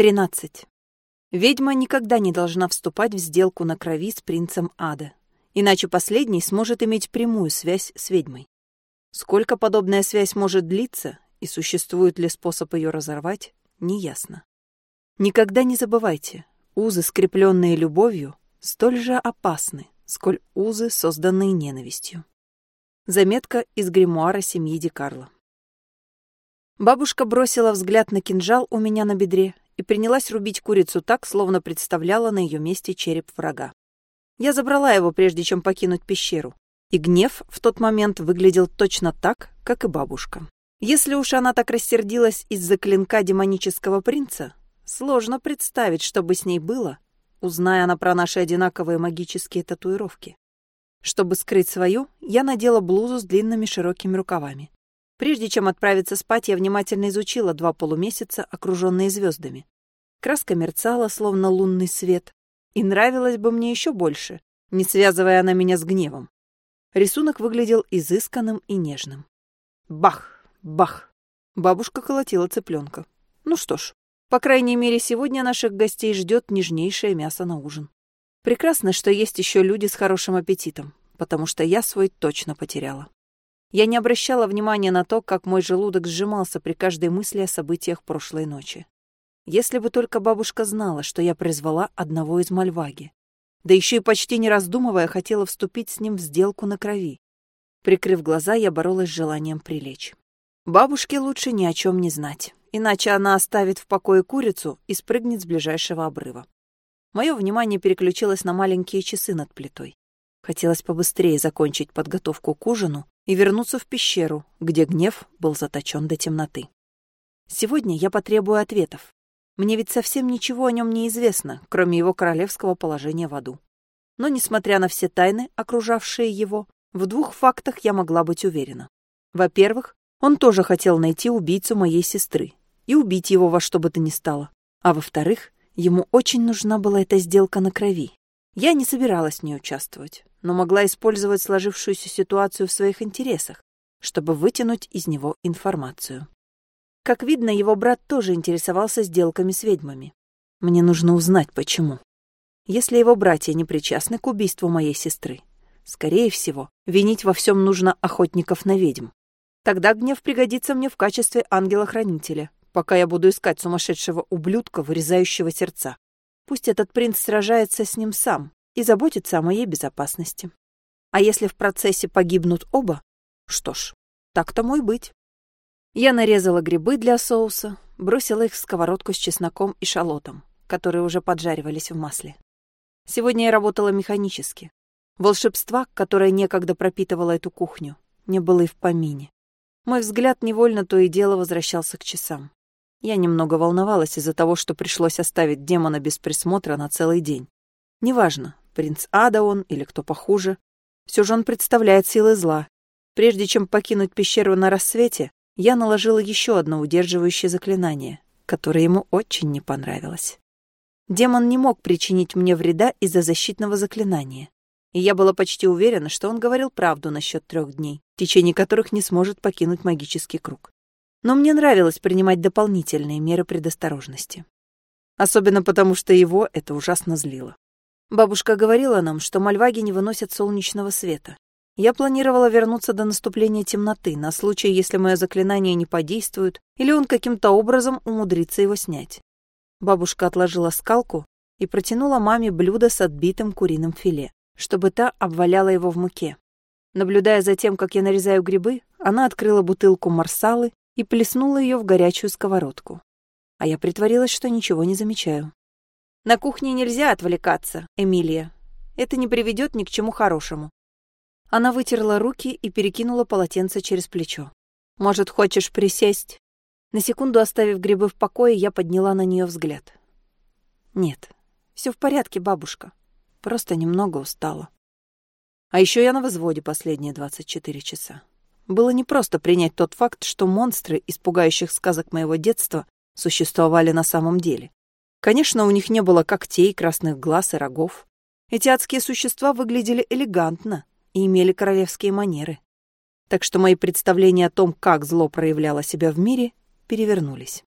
13. Ведьма никогда не должна вступать в сделку на крови с принцем ада, иначе последний сможет иметь прямую связь с ведьмой. Сколько подобная связь может длиться и существует ли способ ее разорвать, неясно. Никогда не забывайте, узы, скрепленные любовью, столь же опасны, сколь узы, созданные ненавистью. Заметка из гримуара семьи Ди Карло. Бабушка бросила взгляд на кинжал у меня на бедре и принялась рубить курицу так, словно представляла на ее месте череп врага. Я забрала его, прежде чем покинуть пещеру, и гнев в тот момент выглядел точно так, как и бабушка. Если уж она так рассердилась из-за клинка демонического принца, сложно представить, что бы с ней было, узная она про наши одинаковые магические татуировки. Чтобы скрыть свою, я надела блузу с длинными широкими рукавами. Прежде чем отправиться спать, я внимательно изучила два полумесяца, окруженные звездами. Краска мерцала, словно лунный свет, и нравилась бы мне еще больше, не связывая она меня с гневом. Рисунок выглядел изысканным и нежным. Бах! Бах! Бабушка колотила цыпленка. Ну что ж, по крайней мере, сегодня наших гостей ждет нежнейшее мясо на ужин. Прекрасно, что есть еще люди с хорошим аппетитом, потому что я свой точно потеряла. Я не обращала внимания на то, как мой желудок сжимался при каждой мысли о событиях прошлой ночи. Если бы только бабушка знала, что я призвала одного из Мальваги. Да еще и почти не раздумывая, хотела вступить с ним в сделку на крови. Прикрыв глаза, я боролась с желанием прилечь. Бабушке лучше ни о чем не знать, иначе она оставит в покое курицу и спрыгнет с ближайшего обрыва. Мое внимание переключилось на маленькие часы над плитой. Хотелось побыстрее закончить подготовку к ужину и вернуться в пещеру, где гнев был заточен до темноты. Сегодня я потребую ответов. Мне ведь совсем ничего о нем не известно, кроме его королевского положения в аду. Но, несмотря на все тайны, окружавшие его, в двух фактах я могла быть уверена. Во-первых, он тоже хотел найти убийцу моей сестры и убить его во что бы то ни стало. А во-вторых, ему очень нужна была эта сделка на крови. Я не собиралась в ней участвовать но могла использовать сложившуюся ситуацию в своих интересах, чтобы вытянуть из него информацию. Как видно, его брат тоже интересовался сделками с ведьмами. Мне нужно узнать, почему. Если его братья не причастны к убийству моей сестры, скорее всего, винить во всем нужно охотников на ведьм. Тогда гнев пригодится мне в качестве ангела-хранителя, пока я буду искать сумасшедшего ублюдка, вырезающего сердца. Пусть этот принц сражается с ним сам, и заботиться о моей безопасности. А если в процессе погибнут оба, что ж, так тому и быть. Я нарезала грибы для соуса, бросила их в сковородку с чесноком и шалотом, которые уже поджаривались в масле. Сегодня я работала механически. Волшебства, которое некогда пропитывало эту кухню, не было и в помине. Мой взгляд невольно то и дело возвращался к часам. Я немного волновалась из-за того, что пришлось оставить демона без присмотра на целый день. Неважно, принц Ада он или кто похуже. Все же он представляет силы зла. Прежде чем покинуть пещеру на рассвете, я наложила еще одно удерживающее заклинание, которое ему очень не понравилось. Демон не мог причинить мне вреда из-за защитного заклинания. И я была почти уверена, что он говорил правду насчет трех дней, в течение которых не сможет покинуть магический круг. Но мне нравилось принимать дополнительные меры предосторожности. Особенно потому, что его это ужасно злило. Бабушка говорила нам, что мальваги не выносят солнечного света. Я планировала вернуться до наступления темноты, на случай, если мое заклинание не подействует, или он каким-то образом умудрится его снять. Бабушка отложила скалку и протянула маме блюдо с отбитым куриным филе, чтобы та обваляла его в муке. Наблюдая за тем, как я нарезаю грибы, она открыла бутылку марсалы и плеснула ее в горячую сковородку. А я притворилась, что ничего не замечаю. На кухне нельзя отвлекаться, Эмилия. Это не приведет ни к чему хорошему. Она вытерла руки и перекинула полотенце через плечо. Может, хочешь присесть? На секунду оставив грибы в покое, я подняла на нее взгляд. Нет, все в порядке, бабушка. Просто немного устала. А еще я на взводе последние 24 часа. Было непросто принять тот факт, что монстры из пугающих сказок моего детства существовали на самом деле. Конечно, у них не было когтей, красных глаз и рогов. Эти адские существа выглядели элегантно и имели королевские манеры. Так что мои представления о том, как зло проявляло себя в мире, перевернулись.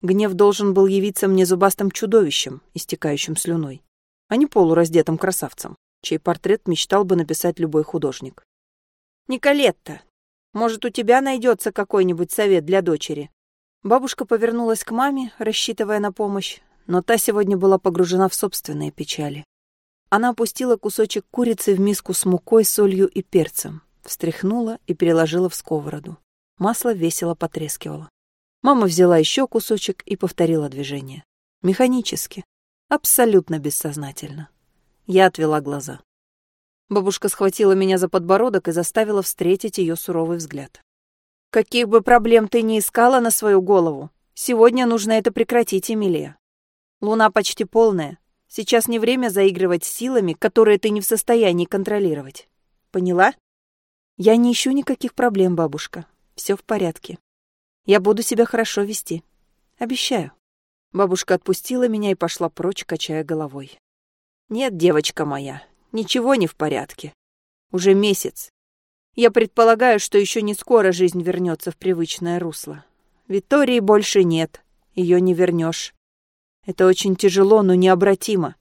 Гнев должен был явиться мне зубастым чудовищем, истекающим слюной, а не полураздетым красавцем, чей портрет мечтал бы написать любой художник. «Николетта, может, у тебя найдется какой-нибудь совет для дочери?» Бабушка повернулась к маме, рассчитывая на помощь, но та сегодня была погружена в собственные печали. Она опустила кусочек курицы в миску с мукой, солью и перцем, встряхнула и переложила в сковороду. Масло весело потрескивало. Мама взяла еще кусочек и повторила движение. Механически. Абсолютно бессознательно. Я отвела глаза. Бабушка схватила меня за подбородок и заставила встретить ее суровый взгляд. «Каких бы проблем ты ни искала на свою голову, сегодня нужно это прекратить, Эмилия. Луна почти полная. Сейчас не время заигрывать силами, которые ты не в состоянии контролировать. Поняла? Я не ищу никаких проблем, бабушка. Все в порядке. Я буду себя хорошо вести. Обещаю. Бабушка отпустила меня и пошла прочь, качая головой. Нет, девочка моя, ничего не в порядке. Уже месяц. Я предполагаю, что еще не скоро жизнь вернется в привычное русло. Виктории больше нет. Ее не вернешь. Это очень тяжело, но необратимо.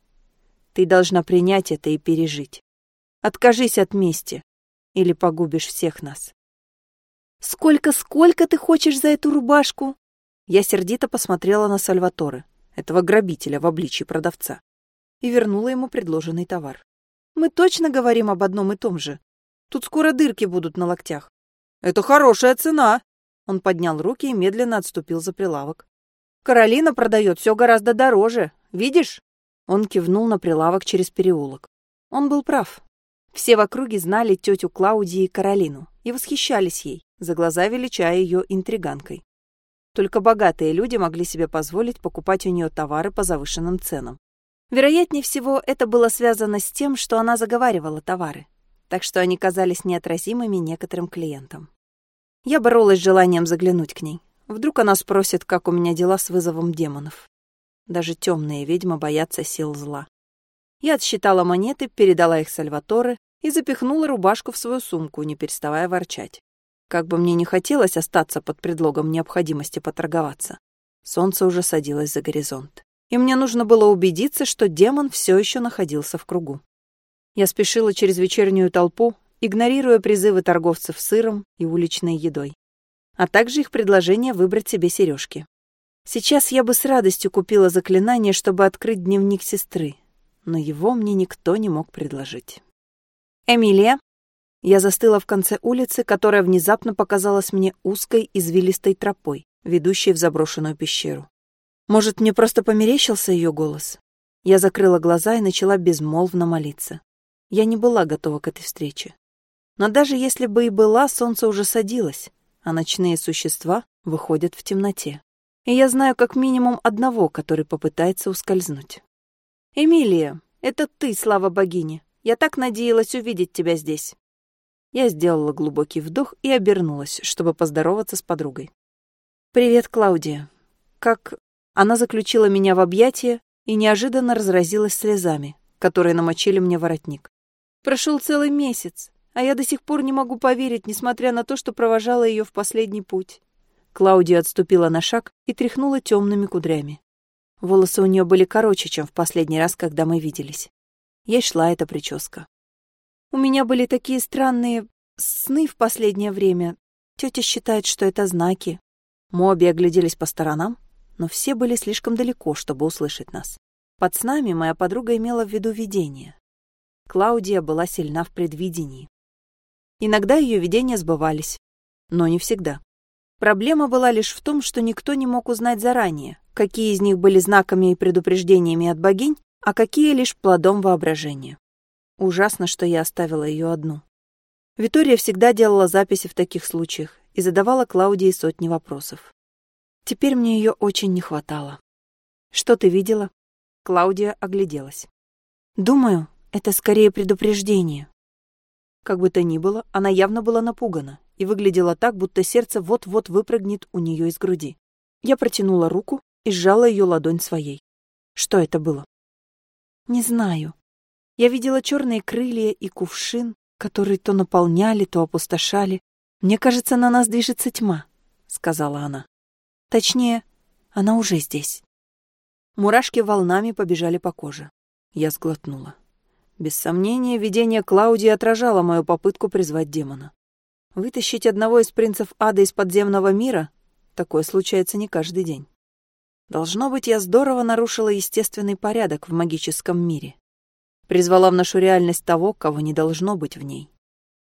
Ты должна принять это и пережить. Откажись от мести, или погубишь всех нас. «Сколько-сколько ты хочешь за эту рубашку?» Я сердито посмотрела на Сальваторе, этого грабителя в обличии продавца, и вернула ему предложенный товар. «Мы точно говорим об одном и том же. Тут скоро дырки будут на локтях». «Это хорошая цена!» Он поднял руки и медленно отступил за прилавок. Каролина продает все гораздо дороже. Видишь?» Он кивнул на прилавок через переулок. Он был прав. Все в округе знали тетю Клаудии и Каролину и восхищались ей, за глаза величая ее интриганкой. Только богатые люди могли себе позволить покупать у нее товары по завышенным ценам. Вероятнее всего, это было связано с тем, что она заговаривала товары, так что они казались неотразимыми некоторым клиентам. Я боролась с желанием заглянуть к ней, Вдруг она спросит, как у меня дела с вызовом демонов. Даже темные ведьмы боятся сил зла. Я отсчитала монеты, передала их Сальваторе и запихнула рубашку в свою сумку, не переставая ворчать. Как бы мне не хотелось остаться под предлогом необходимости поторговаться. Солнце уже садилось за горизонт. И мне нужно было убедиться, что демон все еще находился в кругу. Я спешила через вечернюю толпу, игнорируя призывы торговцев сыром и уличной едой а также их предложение выбрать себе сережки. Сейчас я бы с радостью купила заклинание, чтобы открыть дневник сестры, но его мне никто не мог предложить. «Эмилия?» Я застыла в конце улицы, которая внезапно показалась мне узкой извилистой тропой, ведущей в заброшенную пещеру. Может, мне просто померещился ее голос? Я закрыла глаза и начала безмолвно молиться. Я не была готова к этой встрече. Но даже если бы и была, солнце уже садилось, а ночные существа выходят в темноте. И я знаю как минимум одного, который попытается ускользнуть. «Эмилия, это ты, слава богине! Я так надеялась увидеть тебя здесь!» Я сделала глубокий вдох и обернулась, чтобы поздороваться с подругой. «Привет, Клаудия. Как...» Она заключила меня в объятия и неожиданно разразилась слезами, которые намочили мне воротник. «Прошел целый месяц. А я до сих пор не могу поверить, несмотря на то, что провожала ее в последний путь. Клаудия отступила на шаг и тряхнула темными кудрями. Волосы у нее были короче, чем в последний раз, когда мы виделись. Ей шла эта прическа. У меня были такие странные сны в последнее время. Тетя считает, что это знаки. Мы обе огляделись по сторонам, но все были слишком далеко, чтобы услышать нас. Под снами моя подруга имела в виду видение. Клаудия была сильна в предвидении. Иногда ее видения сбывались, но не всегда. Проблема была лишь в том, что никто не мог узнать заранее, какие из них были знаками и предупреждениями от богинь, а какие лишь плодом воображения. Ужасно, что я оставила ее одну. Витория всегда делала записи в таких случаях и задавала Клаудии сотни вопросов. Теперь мне ее очень не хватало. «Что ты видела?» Клаудия огляделась. «Думаю, это скорее предупреждение. Как бы то ни было, она явно была напугана и выглядела так, будто сердце вот-вот выпрыгнет у нее из груди. Я протянула руку и сжала ее ладонь своей. Что это было? Не знаю. Я видела черные крылья и кувшин, которые то наполняли, то опустошали. Мне кажется, на нас движется тьма, сказала она. Точнее, Она уже здесь. Мурашки волнами побежали по коже. Я сглотнула. Без сомнения, видение Клаудии отражало мою попытку призвать демона. Вытащить одного из принцев ада из подземного мира — такое случается не каждый день. Должно быть, я здорово нарушила естественный порядок в магическом мире. Призвала в нашу реальность того, кого не должно быть в ней.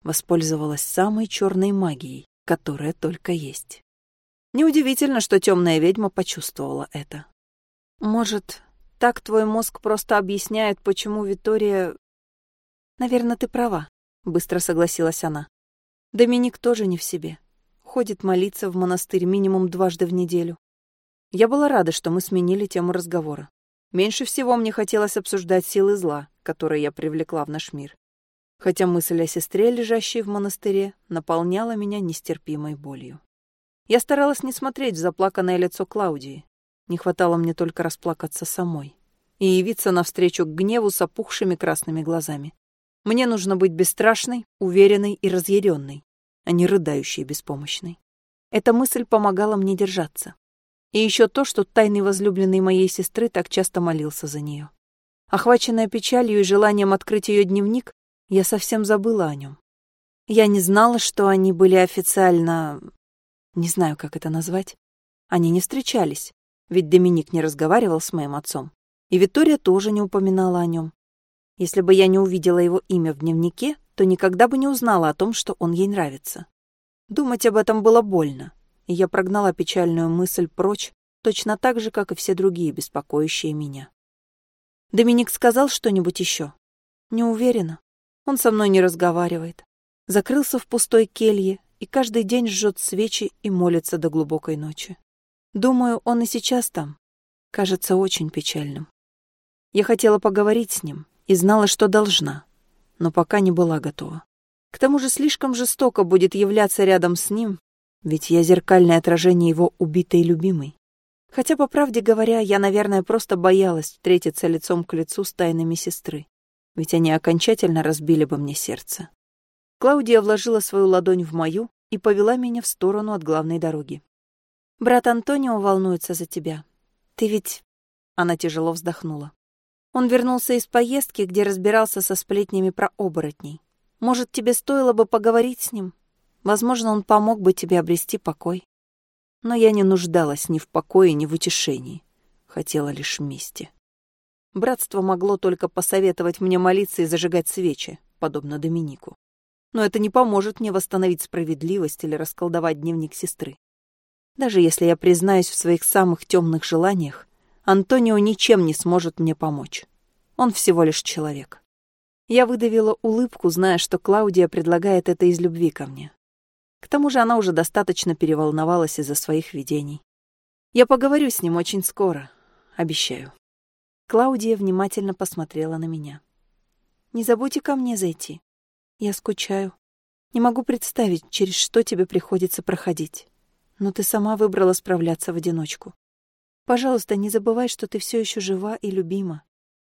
Воспользовалась самой черной магией, которая только есть. Неудивительно, что темная ведьма почувствовала это. Может, так твой мозг просто объясняет, почему Витория... Наверное, ты права, быстро согласилась она. Доминик тоже не в себе. Ходит молиться в монастырь минимум дважды в неделю. Я была рада, что мы сменили тему разговора. Меньше всего мне хотелось обсуждать силы зла, которые я привлекла в наш мир. Хотя мысль о сестре, лежащей в монастыре, наполняла меня нестерпимой болью. Я старалась не смотреть в заплаканное лицо Клаудии. Не хватало мне только расплакаться самой и явиться навстречу к гневу с опухшими красными глазами. Мне нужно быть бесстрашной, уверенной и разъяренной, а не рыдающей и беспомощной. Эта мысль помогала мне держаться. И еще то, что тайный возлюбленный моей сестры так часто молился за нее. Охваченная печалью и желанием открыть ее дневник, я совсем забыла о нем. Я не знала, что они были официально не знаю, как это назвать. Они не встречались, ведь Доминик не разговаривал с моим отцом. И Виктория тоже не упоминала о нем. Если бы я не увидела его имя в дневнике, то никогда бы не узнала о том, что он ей нравится. Думать об этом было больно, и я прогнала печальную мысль прочь, точно так же, как и все другие, беспокоящие меня. Доминик сказал что-нибудь еще? Не уверена. Он со мной не разговаривает. Закрылся в пустой келье и каждый день жжет свечи и молится до глубокой ночи. Думаю, он и сейчас там. Кажется очень печальным. Я хотела поговорить с ним и знала, что должна, но пока не была готова. К тому же слишком жестоко будет являться рядом с ним, ведь я зеркальное отражение его убитой любимой. Хотя, по правде говоря, я, наверное, просто боялась встретиться лицом к лицу с тайнами сестры, ведь они окончательно разбили бы мне сердце. Клаудия вложила свою ладонь в мою и повела меня в сторону от главной дороги. «Брат Антонио волнуется за тебя. Ты ведь...» Она тяжело вздохнула. Он вернулся из поездки, где разбирался со сплетнями про оборотней. Может, тебе стоило бы поговорить с ним? Возможно, он помог бы тебе обрести покой. Но я не нуждалась ни в покое, ни в утешении. Хотела лишь мести. Братство могло только посоветовать мне молиться и зажигать свечи, подобно Доминику но это не поможет мне восстановить справедливость или расколдовать дневник сестры. Даже если я признаюсь в своих самых темных желаниях, Антонио ничем не сможет мне помочь. Он всего лишь человек. Я выдавила улыбку, зная, что Клаудия предлагает это из любви ко мне. К тому же она уже достаточно переволновалась из-за своих видений. Я поговорю с ним очень скоро, обещаю. Клаудия внимательно посмотрела на меня. «Не забудьте ко мне зайти. Я скучаю. Не могу представить, через что тебе приходится проходить. Но ты сама выбрала справляться в одиночку. Пожалуйста, не забывай, что ты все еще жива и любима.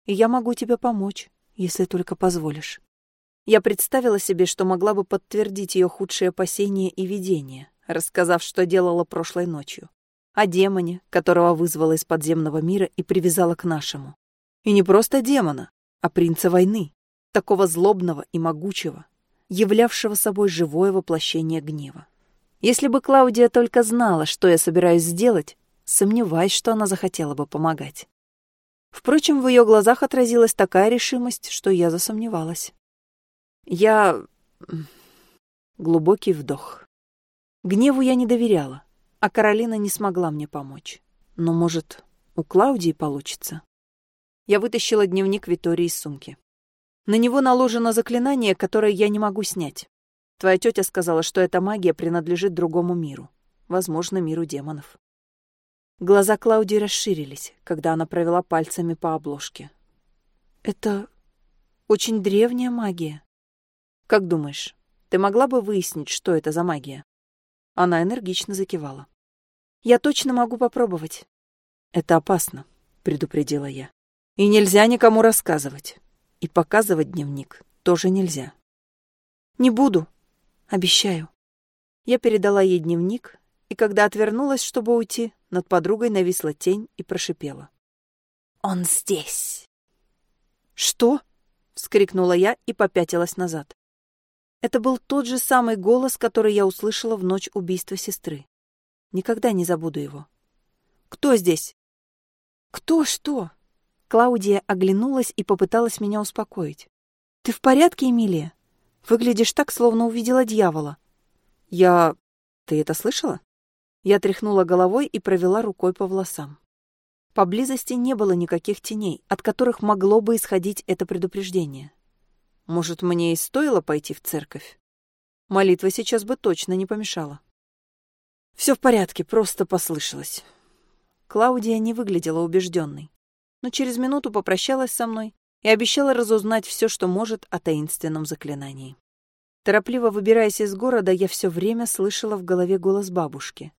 И я могу тебе помочь, если только позволишь. Я представила себе, что могла бы подтвердить ее худшие опасения и видения, рассказав, что делала прошлой ночью. О демоне, которого вызвала из подземного мира и привязала к нашему. И не просто демона, а принца войны такого злобного и могучего, являвшего собой живое воплощение гнева. Если бы Клаудия только знала, что я собираюсь сделать, сомневаюсь, что она захотела бы помогать. Впрочем, в ее глазах отразилась такая решимость, что я засомневалась. Я... Глубокий вдох. Гневу я не доверяла, а Каролина не смогла мне помочь. Но, может, у Клаудии получится? Я вытащила дневник Витории из сумки. На него наложено заклинание, которое я не могу снять. Твоя тетя сказала, что эта магия принадлежит другому миру. Возможно, миру демонов. Глаза Клаудии расширились, когда она провела пальцами по обложке. Это очень древняя магия. Как думаешь, ты могла бы выяснить, что это за магия? Она энергично закивала. Я точно могу попробовать. Это опасно, предупредила я. И нельзя никому рассказывать. И показывать дневник тоже нельзя. Не буду, обещаю. Я передала ей дневник, и когда отвернулась, чтобы уйти, над подругой нависла тень и прошипела. «Он здесь!» «Что?» — вскрикнула я и попятилась назад. Это был тот же самый голос, который я услышала в ночь убийства сестры. Никогда не забуду его. «Кто здесь?» «Кто что?» Клаудия оглянулась и попыталась меня успокоить. «Ты в порядке, Эмилия? Выглядишь так, словно увидела дьявола». «Я... Ты это слышала?» Я тряхнула головой и провела рукой по волосам. Поблизости не было никаких теней, от которых могло бы исходить это предупреждение. Может, мне и стоило пойти в церковь? Молитва сейчас бы точно не помешала. Все в порядке, просто послышалось. Клаудия не выглядела убежденной, но через минуту попрощалась со мной и обещала разузнать все, что может о таинственном заклинании. Торопливо выбираясь из города, я все время слышала в голове голос бабушки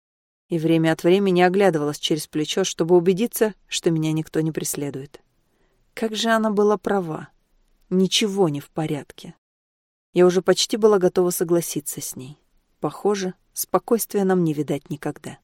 и время от времени оглядывалась через плечо, чтобы убедиться, что меня никто не преследует. Как же она была права. Ничего не в порядке. Я уже почти была готова согласиться с ней. Похоже, спокойствия нам не видать никогда.